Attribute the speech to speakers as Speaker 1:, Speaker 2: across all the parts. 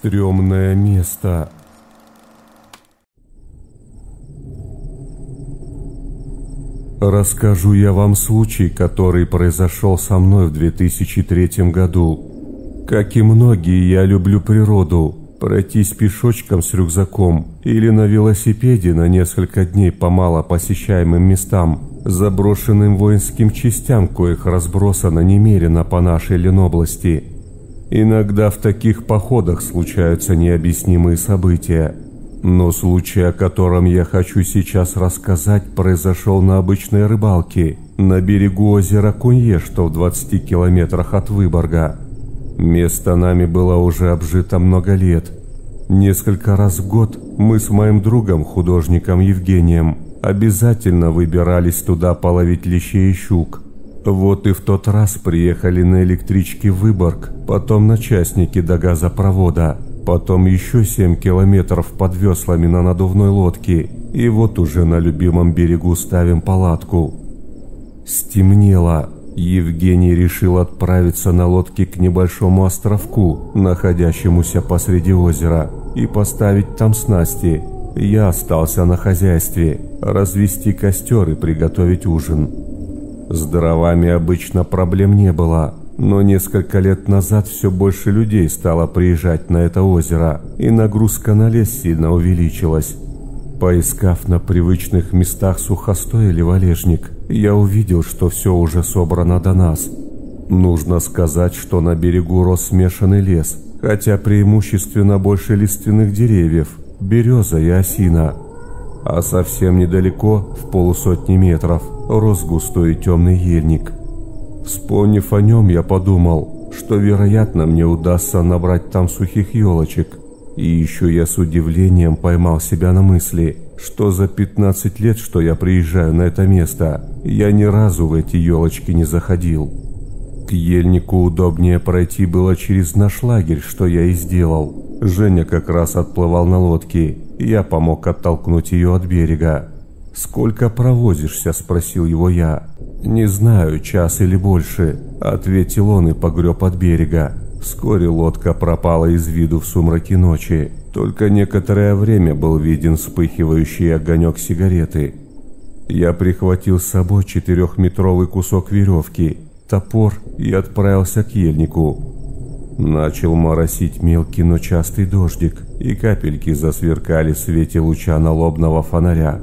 Speaker 1: Стремное место. Расскажу я вам случай, который произошел со мной в 2003 году. Как и многие, я люблю природу. Пройтись пешочком с рюкзаком или на велосипеде на несколько дней по мало посещаемым местам, заброшенным воинским частям, коих разбросано немерено по нашей Ленобласти. Иногда в таких походах случаются необъяснимые события. Но случай, о котором я хочу сейчас рассказать, произошел на обычной рыбалке на берегу озера Кунье, что в 20 километрах от Выборга. Место нами было уже обжито много лет. Несколько раз в год мы с моим другом, художником Евгением, обязательно выбирались туда половить лещей и щук. Вот и в тот раз приехали на электричке Выборг, потом на частнике до газопровода – Потом еще семь километров под веслами на надувной лодке, и вот уже на любимом берегу ставим палатку. Стемнело. Евгений решил отправиться на лодке к небольшому островку, находящемуся посреди озера, и поставить там снасти. Я остался на хозяйстве, развести костер и приготовить ужин. С дровами обычно проблем не было, но несколько лет назад все больше людей стало приезжать на это озеро, и нагрузка на лес сильно увеличилась. Поискав на привычных местах сухостой или валежник, я увидел, что все уже собрано до нас. Нужно сказать, что на берегу рос смешанный лес, хотя преимущественно больше лиственных деревьев, береза и осина. А совсем недалеко, в полусотни метров, рос густой темный ельник – Вспомнив о нем, я подумал, что, вероятно, мне удастся набрать там сухих елочек. И еще я с удивлением поймал себя на мысли, что за 15 лет, что я приезжаю на это место, я ни разу в эти елочки не заходил. К ельнику удобнее пройти было через наш лагерь, что я и сделал. Женя как раз отплывал на лодке, я помог оттолкнуть ее от берега. «Сколько провозишься?» – спросил его я. «Не знаю, час или больше», – ответил он и погреб от берега. Вскоре лодка пропала из виду в сумраке ночи. Только некоторое время был виден вспыхивающий огонек сигареты. Я прихватил с собой четырехметровый кусок веревки, топор и отправился к ельнику. Начал моросить мелкий, но частый дождик, и капельки засверкали в свете луча налобного фонаря.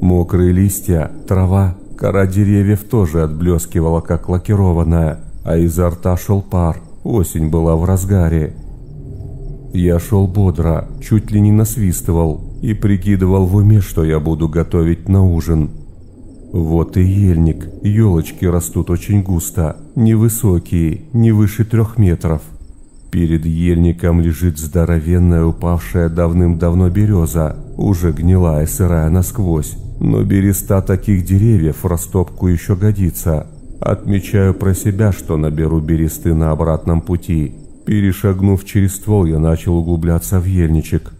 Speaker 1: Мокрые листья, трава, кора деревьев тоже отблескивала, как лакированная, а изо рта шел пар. Осень была в разгаре. Я шел бодро, чуть ли не насвистывал и прикидывал в уме, что я буду готовить на ужин. Вот и ельник, елочки растут очень густо, невысокие, не выше трех метров. Перед ельником лежит здоровенная упавшая давным-давно береза, уже гнилая, сырая насквозь. Но береста таких деревьев в растопку еще годится. Отмечаю про себя, что наберу бересты на обратном пути. Перешагнув через ствол, я начал углубляться в ельничек.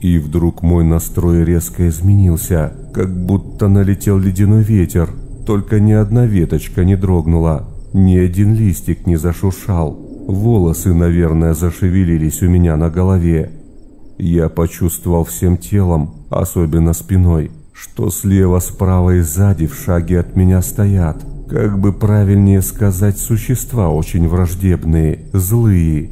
Speaker 1: И вдруг мой настрой резко изменился, как будто налетел ледяной ветер. Только ни одна веточка не дрогнула, ни один листик не зашуршал. Волосы, наверное, зашевелились у меня на голове. Я почувствовал всем телом, особенно спиной, что слева, справа и сзади в шаге от меня стоят, как бы правильнее сказать, существа очень враждебные, злые.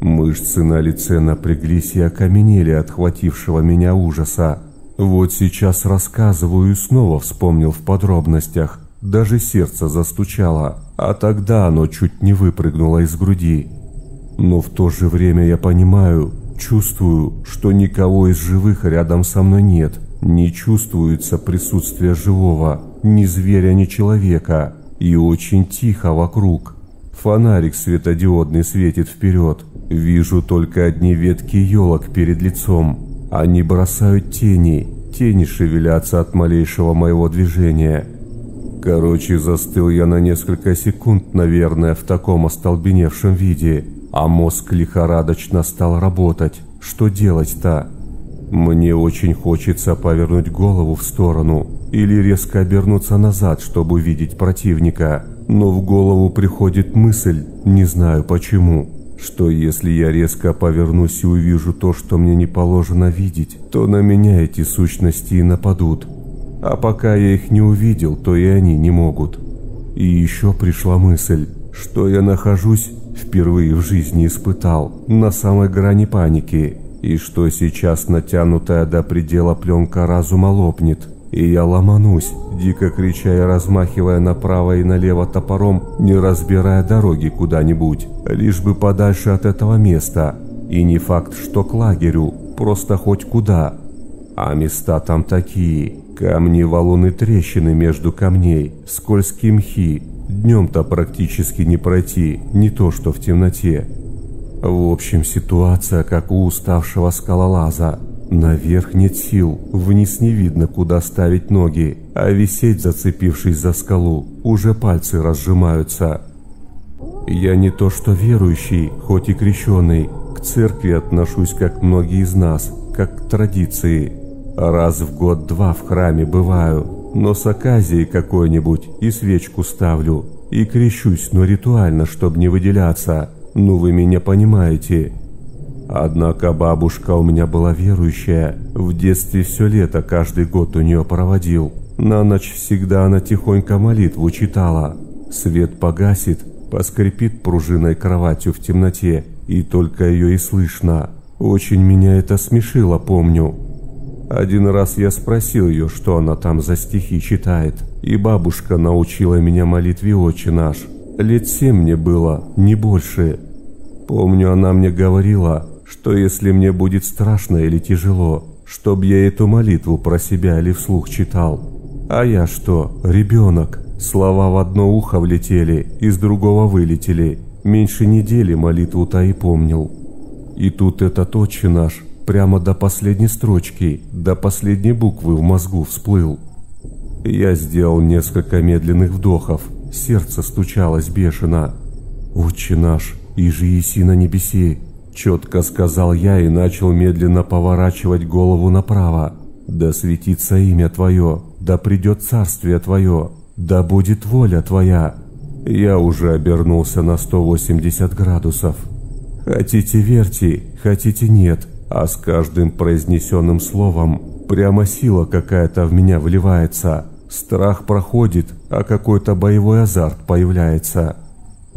Speaker 1: Мышцы на лице напряглись и окаменели от хватившего меня ужаса. Вот сейчас рассказываю и снова вспомнил в подробностях. Даже сердце застучало, а тогда оно чуть не выпрыгнуло из груди. Но в то же время я понимаю, чувствую, что никого из живых рядом со мной нет. Не чувствуется присутствие живого, ни зверя, ни человека, и очень тихо вокруг. Фонарик светодиодный светит вперед. Вижу только одни ветки елок перед лицом. Они бросают тени, тени шевелятся от малейшего моего движения. Короче, застыл я на несколько секунд, наверное, в таком остолбеневшем виде, а мозг лихорадочно стал работать. Что делать-то? Мне очень хочется повернуть голову в сторону или резко обернуться назад, чтобы увидеть противника. Но в голову приходит мысль, не знаю почему. что если я резко повернусь и увижу то, что мне не положено видеть, то на меня эти сущности и нападут. А пока я их не увидел, то и они не могут. И еще пришла мысль, что я нахожусь, впервые в жизни испытал, на самой грани паники, и что сейчас натянутая до предела пленка разума лопнет, и я ломанусь, дико крича и размахивая направо и налево топором, не разбирая дороги куда-нибудь, лишь бы подальше от этого места. И не факт, что к лагерю, просто хоть куда. А места там такие. Камни, валуны, трещины между камней, скользкие мхи. Днем-то практически не пройти, не то что в темноте. В общем, ситуация как у уставшего скалолаза. Наверх нет сил, вниз не видно, куда ставить ноги, а висеть, зацепившись за скалу, уже пальцы разжимаются. Я не то что верующий, хоть и крещеный, к церкви отношусь, как многие из нас, как к традиции. Раз в год-два в храме бываю, но с оказией какой-нибудь и свечку ставлю, и крещусь, но ритуально, чтобы не выделяться. Ну вы меня понимаете. Однако бабушка у меня была верующая. В детстве все лето каждый год у нее проводил. На ночь всегда она тихонько молитву читала. Свет погасит, поскрипит пружиной кроватью в темноте, и только ее и слышно. Очень меня это смешило, помню. Один раз я спросил ее, что она там за стихи читает, и бабушка научила меня молитве «Отче наш». Лет семь мне было, не больше. Помню, она мне говорила, что если мне будет страшно или тяжело, чтоб я эту молитву про себя или вслух читал. А я что, ребенок? Слова в одно ухо влетели, из другого вылетели. Меньше недели молитву-то и помнил. И тут этот отче наш прямо до последней строчки, до последней буквы в мозгу всплыл. Я сделал несколько медленных вдохов, сердце стучалось бешено. «Отче наш, и же еси на небеси, Четко сказал я и начал медленно поворачивать голову направо. «Да светится имя Твое, да придет царствие Твое, да будет воля Твоя». Я уже обернулся на 180 градусов. Хотите верьте, хотите нет, а с каждым произнесенным словом прямо сила какая-то в меня вливается. Страх проходит, а какой-то боевой азарт появляется.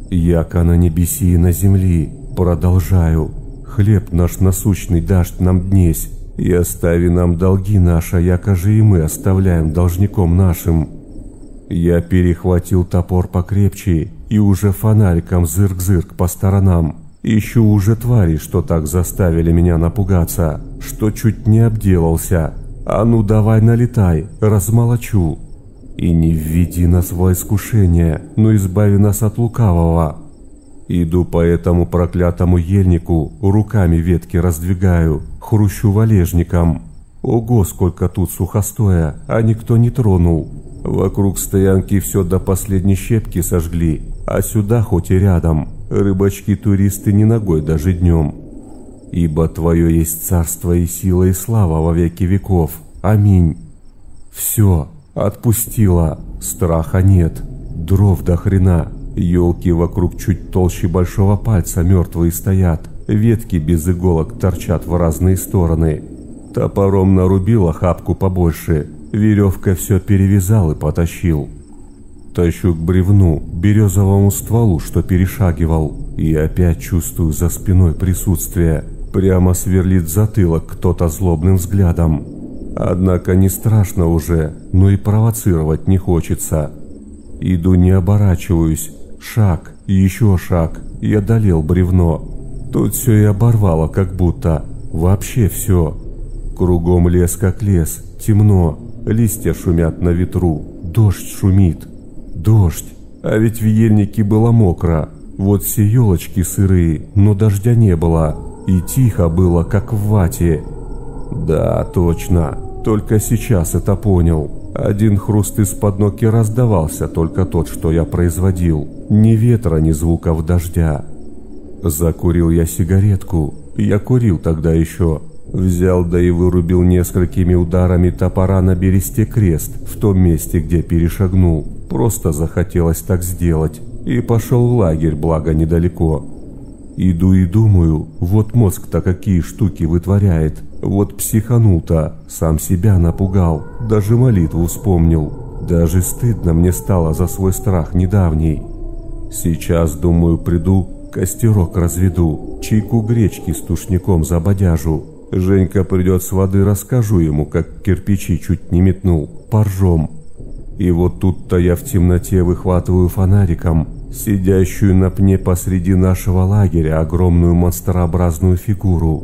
Speaker 1: Яко на небеси и на земли, Продолжаю. Хлеб наш насущный дашь нам днесь, и остави нам долги наши, яко же и мы оставляем должником нашим. Я перехватил топор покрепче и уже фонариком зырк-зырк по сторонам. Ищу уже твари, что так заставили меня напугаться, что чуть не обделался. А ну давай налетай, размолочу. И не введи нас во искушение, но избави нас от лукавого. Иду по этому проклятому ельнику, руками ветки раздвигаю, хрущу валежником. Ого, сколько тут сухостоя, а никто не тронул. Вокруг стоянки все до последней щепки сожгли, а сюда хоть и рядом, рыбачки-туристы не ногой даже днем. Ибо Твое есть царство и сила и слава во веки веков. Аминь. Все, отпустила, страха нет, дров до хрена, Елки вокруг чуть толще большого пальца мертвые стоят. Ветки без иголок торчат в разные стороны. Топором нарубил охапку побольше. Веревкой все перевязал и потащил. Тащу к бревну, березовому стволу, что перешагивал. И опять чувствую за спиной присутствие. Прямо сверлит затылок кто-то злобным взглядом. Однако не страшно уже, но и провоцировать не хочется. Иду не оборачиваюсь, Шаг, еще шаг, и одолел бревно. Тут все и оборвало, как будто. Вообще все. Кругом лес как лес, темно, листья шумят на ветру, дождь шумит. Дождь, а ведь в ельнике было мокро. Вот все елочки сырые, но дождя не было. И тихо было, как в вате. Да, точно, только сейчас это понял. Один хруст из-под ноги раздавался, только тот, что я производил. Ни ветра, ни звуков дождя. Закурил я сигаретку. Я курил тогда еще. Взял да и вырубил несколькими ударами топора на бересте крест в том месте, где перешагнул. Просто захотелось так сделать. И пошел в лагерь, благо недалеко. Иду и думаю, вот мозг-то какие штуки вытворяет. Вот психанул-то, сам себя напугал, даже молитву вспомнил. Даже стыдно мне стало за свой страх недавний. Сейчас, думаю, приду, костерок разведу, чайку гречки с тушником забодяжу. Женька придет с воды, расскажу ему, как кирпичи чуть не метнул, поржем. И вот тут-то я в темноте выхватываю фонариком сидящую на пне посреди нашего лагеря огромную монстрообразную фигуру.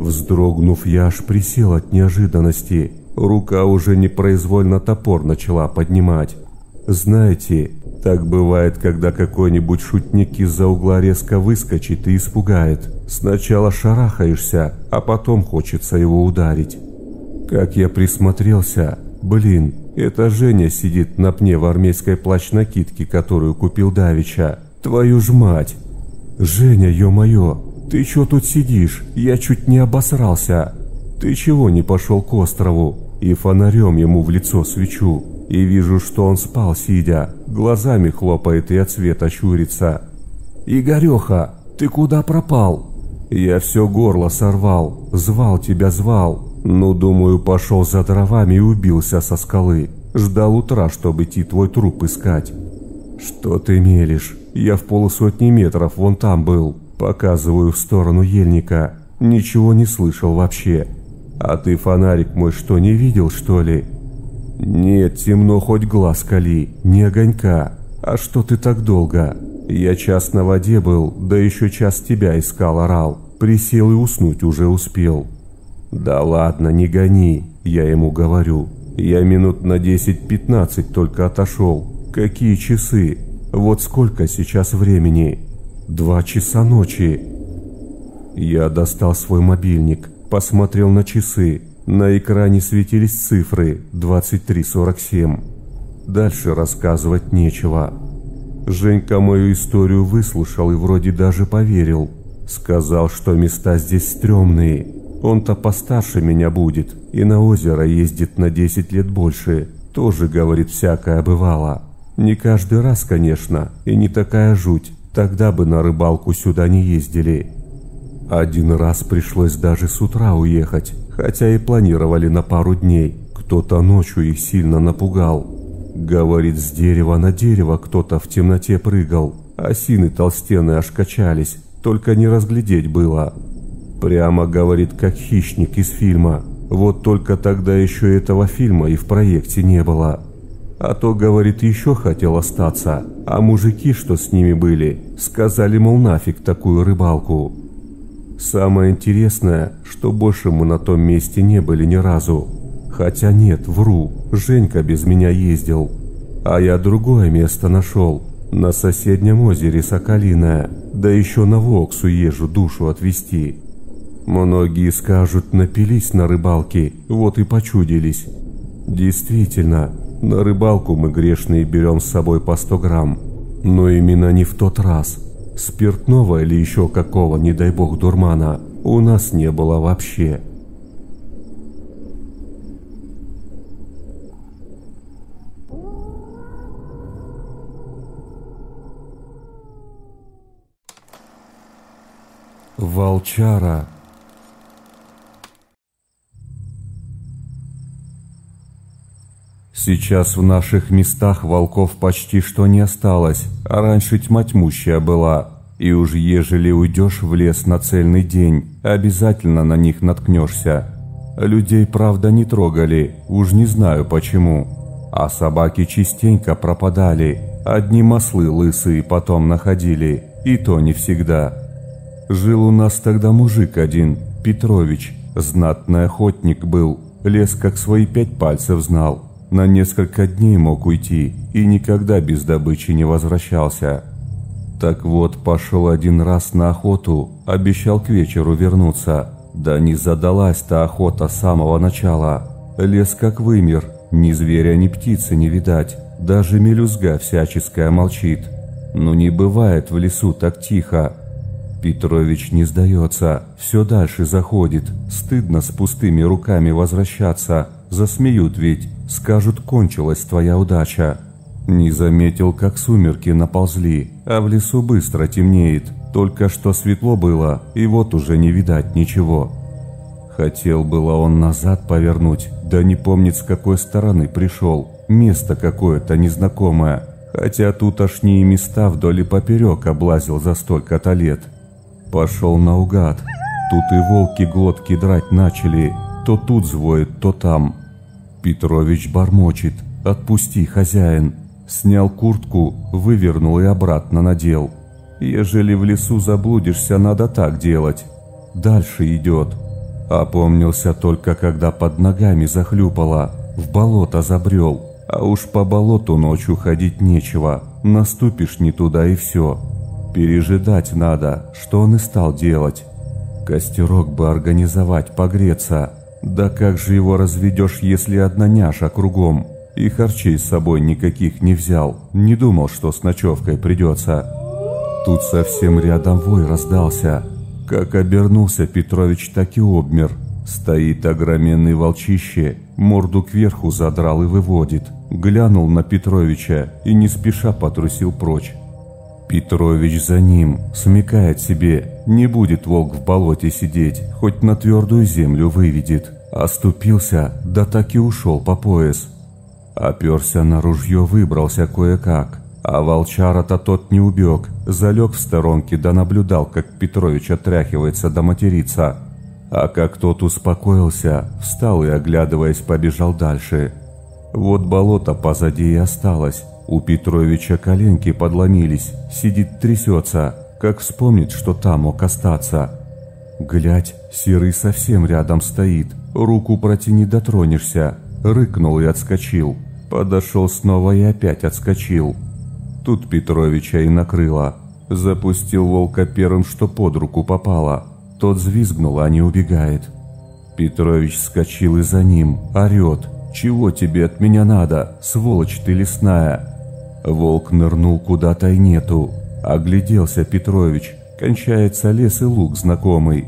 Speaker 1: Вздрогнув, я аж присел от неожиданности. Рука уже непроизвольно топор начала поднимать. Знаете, так бывает, когда какой-нибудь шутник из-за угла резко выскочит и испугает. Сначала шарахаешься, а потом хочется его ударить. Как я присмотрелся, блин, это Женя сидит на пне в армейской плащ-накидке, которую купил Давича. Твою ж мать! Женя, ё-моё, ты чё тут сидишь? Я чуть не обосрался. Ты чего не пошел к острову? И фонарем ему в лицо свечу. И вижу, что он спал сидя, глазами хлопает и от света щурится. «Игореха, ты куда пропал?» «Я все горло сорвал, звал тебя, звал, ну, думаю, пошел за дровами и убился со скалы. Ждал утра, чтобы идти твой труп искать. Что ты мелешь? Я в полусотни метров вон там был. Показываю в сторону ельника. Ничего не слышал вообще. А ты фонарик мой что, не видел, что ли? Нет, темно хоть глаз кали, не огонька. А что ты так долго? Я час на воде был, да еще час тебя искал, орал. Присел и уснуть уже успел. «Да ладно, не гони», — я ему говорю. «Я минут на 10-15 только отошел. Какие часы? Вот сколько сейчас времени? Два часа ночи». Я достал свой мобильник, посмотрел на часы. На экране светились цифры 23.47. Дальше рассказывать нечего. Женька мою историю выслушал и вроде даже поверил. Сказал, что места здесь стрёмные, он-то постарше меня будет и на озеро ездит на 10 лет больше. Тоже, говорит, всякое бывало. Не каждый раз, конечно, и не такая жуть. Тогда бы на рыбалку сюда не ездили. Один раз пришлось даже с утра уехать, хотя и планировали на пару дней. Кто-то ночью их сильно напугал. Говорит, с дерева на дерево кто-то в темноте прыгал. Осины толстенные аж качались, только не разглядеть было. Прямо говорит, как хищник из фильма. Вот только тогда еще этого фильма и в проекте не было. А то, говорит, еще хотел остаться. А мужики, что с ними были, сказали, мол, нафиг такую рыбалку. Самое интересное, что больше мы на том месте не были ни разу. Хотя нет, вру, Женька без меня ездил. А я другое место нашел. На соседнем озере Соколиное. Да еще на Воксу езжу душу отвезти. Многие скажут, напились на рыбалке, вот и почудились. Действительно, на рыбалку мы грешные берем с собой по 100 грамм, но именно не в тот раз. Спиртного или еще какого, не дай бог, дурмана у нас не было вообще. Волчара Сейчас в наших местах волков почти что не осталось, а раньше тьма тьмущая была. И уж ежели уйдешь в лес на цельный день, обязательно на них наткнешься. Людей, правда, не трогали, уж не знаю почему. А собаки частенько пропадали, одни маслы лысые потом находили, и то не всегда. Жил у нас тогда мужик один, Петрович, знатный охотник был, лес как свои пять пальцев знал. На несколько дней мог уйти и никогда без добычи не возвращался. Так вот, пошел один раз на охоту, обещал к вечеру вернуться. Да не задалась та охота с самого начала. Лес как вымер, ни зверя, ни птицы не видать. Даже мелюзга всяческая молчит. Ну не бывает в лесу так тихо. Петрович не сдается, все дальше заходит. Стыдно с пустыми руками возвращаться. Засмеют ведь, скажут, кончилась твоя удача. Не заметил, как сумерки наползли, а в лесу быстро темнеет. Только что светло было, и вот уже не видать ничего. Хотел было он назад повернуть, да не помнит с какой стороны пришел. Место какое-то незнакомое, хотя тут места вдоль и поперек облазил за столько-то лет. Пошел наугад. Тут и волки глотки драть начали, то тут звоет, то там. Петрович бормочет, отпусти, хозяин. Снял куртку, вывернул и обратно надел. Ежели в лесу заблудишься, надо так делать. Дальше идет. Опомнился только, когда под ногами захлюпало, в болото забрел. А уж по болоту ночью ходить нечего, наступишь не туда и все. Пережидать надо, что он и стал делать. Костерок бы организовать, погреться. Да как же его разведешь, если одна няша кругом? И харчей с собой никаких не взял, не думал, что с ночевкой придется. Тут совсем рядом вой раздался. Как обернулся Петрович, так и обмер. Стоит огроменный волчище, морду кверху задрал и выводит. Глянул на Петровича и не спеша потрусил прочь. Петрович за ним, смекает себе, не будет волк в болоте сидеть, хоть на твердую землю выведет. Оступился, да так и ушел по пояс. Оперся на ружье, выбрался кое-как. А волчара-то тот не убег, залег в сторонке да наблюдал, как Петрович отряхивается да матерится. А как тот успокоился, встал и, оглядываясь, побежал дальше. Вот болото позади и осталось, у Петровича коленки подломились, сидит трясется, как вспомнит, что там мог остаться. Глядь, серый совсем рядом стоит, руку протяни дотронешься. Рыкнул и отскочил. Подошел снова и опять отскочил. Тут Петровича и накрыло. Запустил волка первым, что под руку попало. Тот взвизгнул, а не убегает. Петрович вскочил и за ним, орет. «Чего тебе от меня надо, сволочь ты лесная?» Волк нырнул куда-то и нету. Огляделся Петрович. Кончается лес и луг знакомый.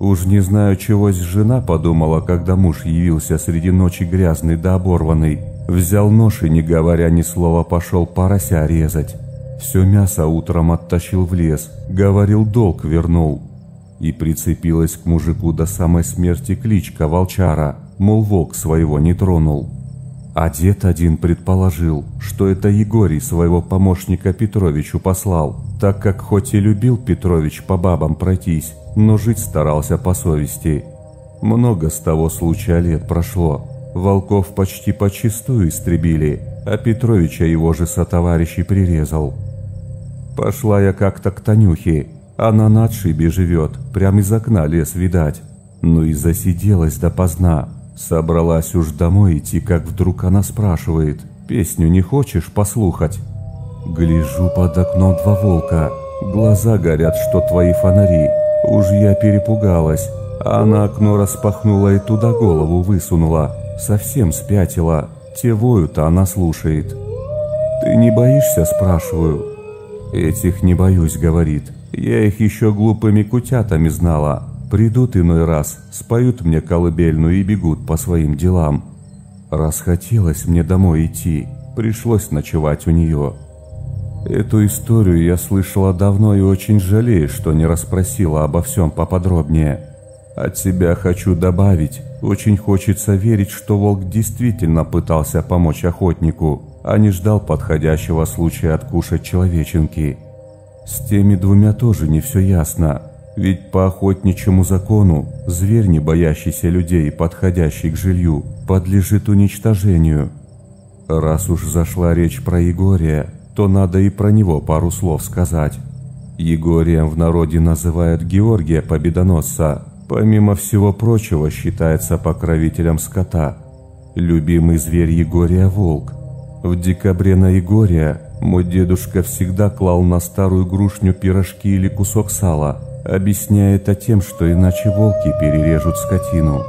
Speaker 1: Уж не знаю, чегось жена подумала, когда муж явился среди ночи грязный да оборванный. Взял нож и, не говоря ни слова, пошел порося резать. Все мясо утром оттащил в лес. Говорил, долг вернул. И прицепилась к мужику до самой смерти кличка волчара, мол, волк своего не тронул. А дед один предположил, что это Егорий своего помощника Петровичу послал, так как хоть и любил Петрович по бабам пройтись, но жить старался по совести. Много с того случая лет прошло. Волков почти почистую истребили, а Петровича его же сотоварищей прирезал. Пошла я как-то к Танюхе, она на отшибе живет, прямо из окна лес видать. Ну и засиделась допоздна, Собралась уж домой идти, как вдруг она спрашивает, «Песню не хочешь послухать?» Гляжу под окном два волка, глаза горят, что твои фонари. Уж я перепугалась, а она окно распахнула и туда голову высунула, совсем спятила. Те воют, а она слушает. «Ты не боишься?» – спрашиваю. «Этих не боюсь», – говорит. «Я их еще глупыми кутятами знала, Придут иной раз, споют мне колыбельную и бегут по своим делам. Расхотелось мне домой идти, пришлось ночевать у нее. Эту историю я слышала давно и очень жалею, что не расспросила обо всем поподробнее. От себя хочу добавить, очень хочется верить, что волк действительно пытался помочь охотнику, а не ждал подходящего случая откушать человеченки. С теми двумя тоже не все ясно. Ведь по охотничьему закону зверь, не боящийся людей, подходящий к жилью, подлежит уничтожению. Раз уж зашла речь про Егория, то надо и про него пару слов сказать. Егорием в народе называют Георгия Победоносца. Помимо всего прочего считается покровителем скота. Любимый зверь Егория – волк. В декабре на Егория мой дедушка всегда клал на старую грушню пирожки или кусок сала – объясняя это тем, что иначе волки перережут скотину.